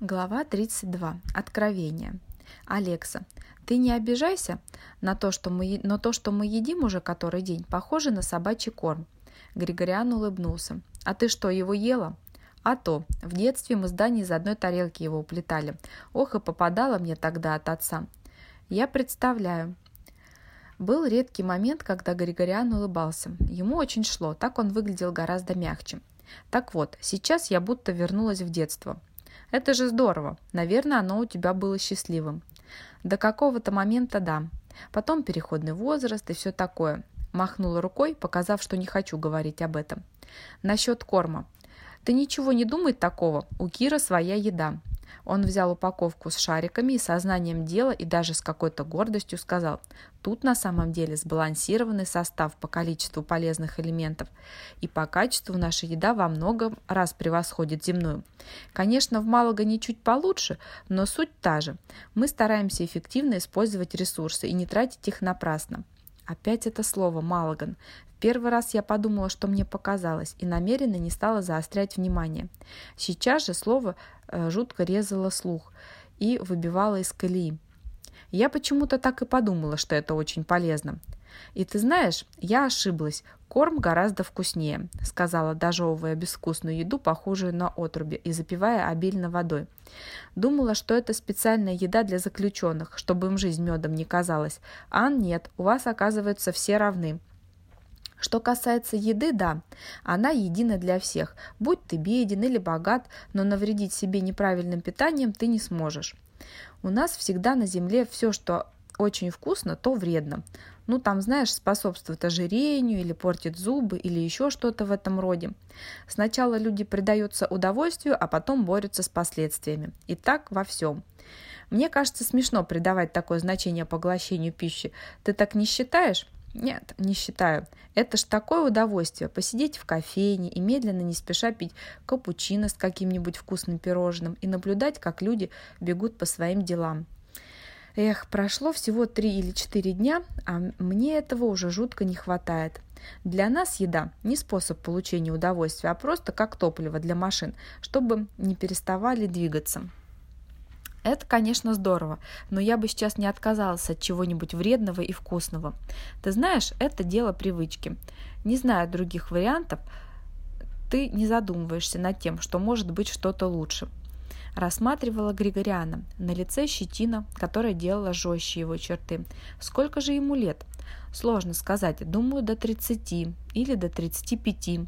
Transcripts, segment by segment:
Глава 32. Откровение. Алекса, ты не обижайся на то, что мы, но то, что мы едим уже который день, похоже на собачий корм. Григориан улыбнулся. А ты что, его ела? А то, в детстве мы с Даней из одной тарелки его уплетали. Ох, и попадало мне тогда от отца. Я представляю. Был редкий момент, когда Григориан улыбался. Ему очень шло, так он выглядел гораздо мягче. Так вот, сейчас я будто вернулась в детство. Это же здорово. Наверное, оно у тебя было счастливым. До какого-то момента да. Потом переходный возраст и все такое. Махнула рукой, показав, что не хочу говорить об этом. Насчет корма. Ты ничего не думай такого. У Кира своя еда. Он взял упаковку с шариками и сознанием дела и даже с какой-то гордостью сказал, тут на самом деле сбалансированный состав по количеству полезных элементов, и по качеству наша еда во много раз превосходит земную. Конечно, в Малого не чуть получше, но суть та же. Мы стараемся эффективно использовать ресурсы и не тратить их напрасно. Опять это слово «малаган». Первый раз я подумала, что мне показалось, и намеренно не стала заострять внимание. Сейчас же слово э, жутко резало слух и выбивало из колеи. Я почему-то так и подумала, что это очень полезно. «И ты знаешь, я ошиблась. Корм гораздо вкуснее», — сказала, дожевывая безвкусную еду, похожую на отруби, и запивая обильно водой. Думала, что это специальная еда для заключенных, чтобы им жизнь медом не казалась. А нет, у вас, оказывается, все равны. Что касается еды, да, она едина для всех. Будь ты беден или богат, но навредить себе неправильным питанием ты не сможешь. У нас всегда на земле все, что очень вкусно, то вредно. Ну, там, знаешь, способствует ожирению или портит зубы или еще что-то в этом роде. Сначала люди предаются удовольствию, а потом борются с последствиями. И так во всем. Мне кажется смешно придавать такое значение поглощению пищи. Ты так не считаешь? Нет, не считаю. Это ж такое удовольствие посидеть в кофейне и медленно, не спеша пить капучино с каким-нибудь вкусным пирожным и наблюдать, как люди бегут по своим делам. Эх, прошло всего три или четыре дня, а мне этого уже жутко не хватает. Для нас еда не способ получения удовольствия, а просто как топливо для машин, чтобы не переставали двигаться. Это, конечно, здорово, но я бы сейчас не отказалась от чего-нибудь вредного и вкусного. Ты знаешь, это дело привычки. Не зная других вариантов, ты не задумываешься над тем, что может быть что-то лучше. Рассматривала Григориана. На лице щетина, которая делала жестче его черты. Сколько же ему лет? Сложно сказать. Думаю, до 30 или до 35.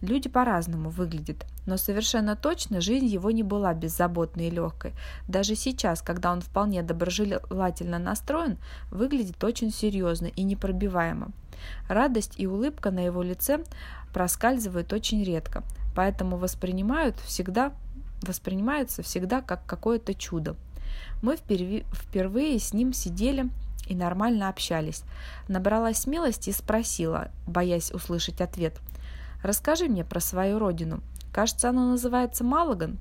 Люди по-разному выглядят, но совершенно точно жизнь его не была беззаботной и легкой. Даже сейчас, когда он вполне доброжелательно настроен, выглядит очень серьезно и непробиваемо. Радость и улыбка на его лице проскальзывают очень редко, поэтому воспринимают всегда, воспринимаются всегда как какое-то чудо. Мы впервые с ним сидели и нормально общались. Набралась смелости и спросила, боясь услышать ответ – Расскажи мне про свою родину. Кажется, она называется Малаган.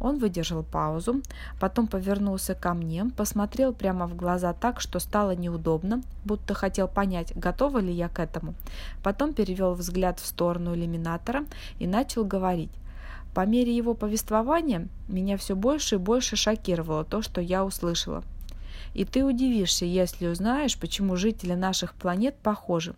Он выдержал паузу, потом повернулся ко мне, посмотрел прямо в глаза так, что стало неудобно, будто хотел понять, готова ли я к этому. Потом перевел взгляд в сторону иллюминатора и начал говорить. По мере его повествования меня все больше и больше шокировало то, что я услышала. И ты удивишься, если узнаешь, почему жители наших планет похожи.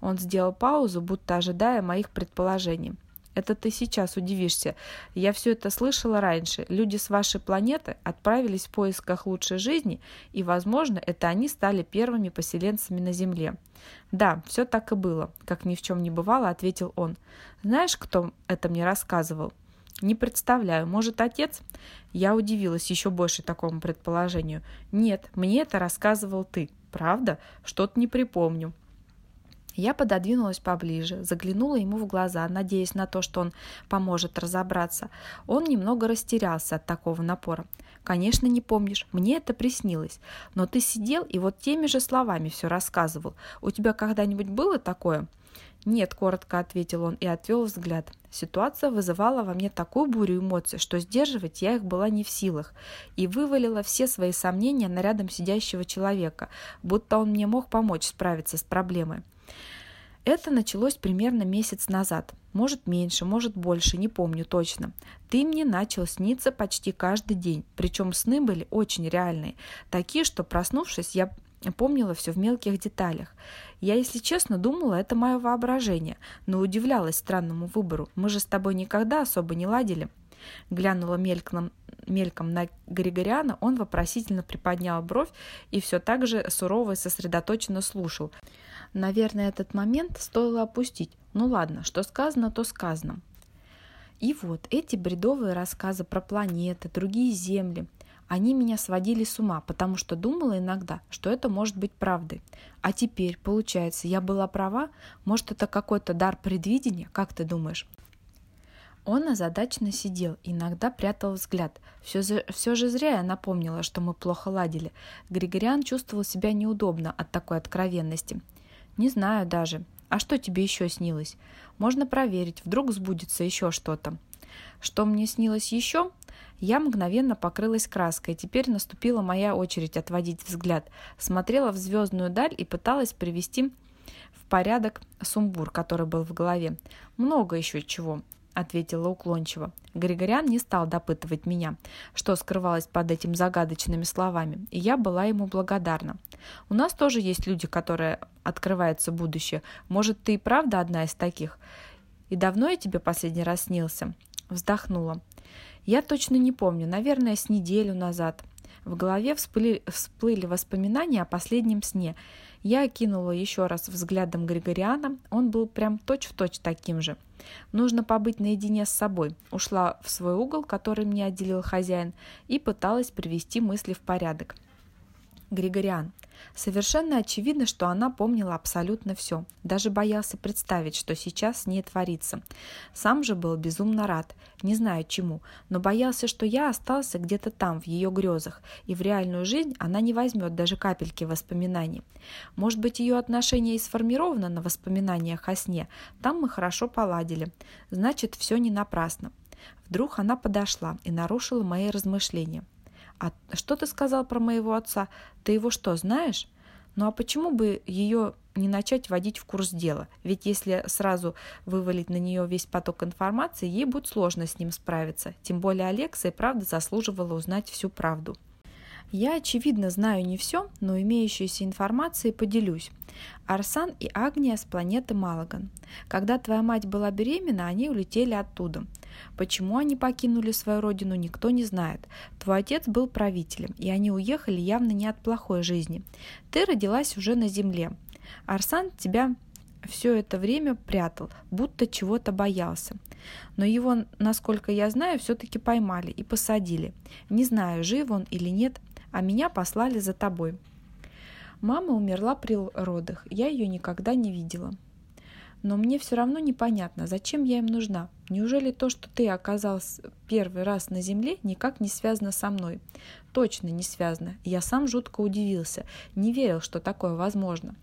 Он сделал паузу, будто ожидая моих предположений. Это ты сейчас удивишься. Я все это слышала раньше. Люди с вашей планеты отправились в поисках лучшей жизни, и, возможно, это они стали первыми поселенцами на Земле. Да, все так и было, как ни в чем не бывало, ответил он. Знаешь, кто это мне рассказывал? Не представляю, может, отец? Я удивилась еще больше такому предположению. Нет, мне это рассказывал ты. Правда? Что-то не припомню. Я пододвинулась поближе, заглянула ему в глаза, надеясь на то, что он поможет разобраться. Он немного растерялся от такого напора. «Конечно, не помнишь. Мне это приснилось. Но ты сидел и вот теми же словами все рассказывал. У тебя когда-нибудь было такое?» «Нет», — коротко ответил он и отвел взгляд. Ситуация вызывала во мне такую бурю эмоций, что сдерживать я их была не в силах, и вывалила все свои сомнения на рядом сидящего человека, будто он мне мог помочь справиться с проблемой. Это началось примерно месяц назад. Может меньше, может больше, не помню точно. Ты мне начал сниться почти каждый день, причем сны были очень реальные, такие, что проснувшись, я помнила все в мелких деталях. Я, если честно, думала, это мое воображение, но удивлялась странному выбору. Мы же с тобой никогда особо не ладили. Глянула мельком, мельком на Григориана, он вопросительно приподнял бровь и все так же сурово и сосредоточенно слушал. Наверное, этот момент стоило опустить. Ну ладно, что сказано, то сказано. И вот эти бредовые рассказы про планеты, другие земли, они меня сводили с ума, потому что думала иногда, что это может быть правдой. А теперь, получается, я была права? Может, это какой-то дар предвидения? Как ты думаешь? Он озадаченно сидел, иногда прятал взгляд. Все, все же зря я напомнила, что мы плохо ладили. Григориан чувствовал себя неудобно от такой откровенности. «Не знаю даже. А что тебе еще снилось? Можно проверить, вдруг сбудется еще что-то». Что мне снилось еще? Я мгновенно покрылась краской, и теперь наступила моя очередь отводить взгляд. Смотрела в звездную даль и пыталась привести в порядок сумбур, который был в голове. Много еще чего ответила уклончиво. Григорян не стал допытывать меня, что скрывалось под этими загадочными словами, и я была ему благодарна. У нас тоже есть люди, которые открываются будущее. Может, ты и правда одна из таких? И давно я тебе последний раз снился? Вздохнула. Я точно не помню, наверное, с неделю назад. В голове всплыли, всплыли воспоминания о последнем сне. Я окинула еще раз взглядом Григориана, он был прям точь-в-точь точь таким же. Нужно побыть наедине с собой. Ушла в свой угол, который мне отделил хозяин, и пыталась привести мысли в порядок. Григориан. Совершенно очевидно, что она помнила абсолютно все. Даже боялся представить, что сейчас с ней творится. Сам же был безумно рад. Не знаю чему, но боялся, что я остался где-то там, в ее грезах, и в реальную жизнь она не возьмет даже капельки воспоминаний. Может быть, ее отношение и сформировано на воспоминаниях о сне. Там мы хорошо поладили. Значит, все не напрасно. Вдруг она подошла и нарушила мои размышления. «А что ты сказал про моего отца? Ты его что, знаешь?» «Ну а почему бы ее не начать вводить в курс дела? Ведь если сразу вывалить на нее весь поток информации, ей будет сложно с ним справиться. Тем более Алекса и правда заслуживала узнать всю правду». Я, очевидно, знаю не все, но имеющейся информацией поделюсь. Арсан и Агния с планеты Малаган. Когда твоя мать была беременна, они улетели оттуда. Почему они покинули свою родину, никто не знает. Твой отец был правителем, и они уехали явно не от плохой жизни. Ты родилась уже на земле. Арсан тебя все это время прятал, будто чего-то боялся. Но его, насколько я знаю, все-таки поймали и посадили. Не знаю, жив он или нет, а меня послали за тобой. Мама умерла при родах, я ее никогда не видела. Но мне все равно непонятно, зачем я им нужна. Неужели то, что ты оказался первый раз на земле, никак не связано со мной? Точно не связано. Я сам жутко удивился, не верил, что такое возможно.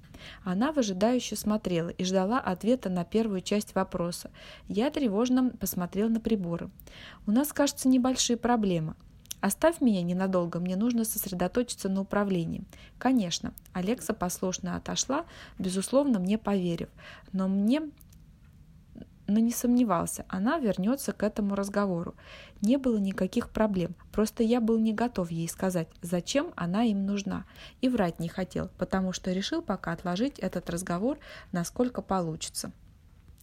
Она выжидающе смотрела и ждала ответа на первую часть вопроса. Я тревожно посмотрел на приборы. «У нас, кажется, небольшие проблемы. Оставь меня ненадолго, мне нужно сосредоточиться на управлении. Конечно, Алекса послушно отошла, безусловно, мне поверив, но мне но не сомневался, она вернется к этому разговору. Не было никаких проблем, просто я был не готов ей сказать, зачем она им нужна, и врать не хотел, потому что решил пока отложить этот разговор, насколько получится.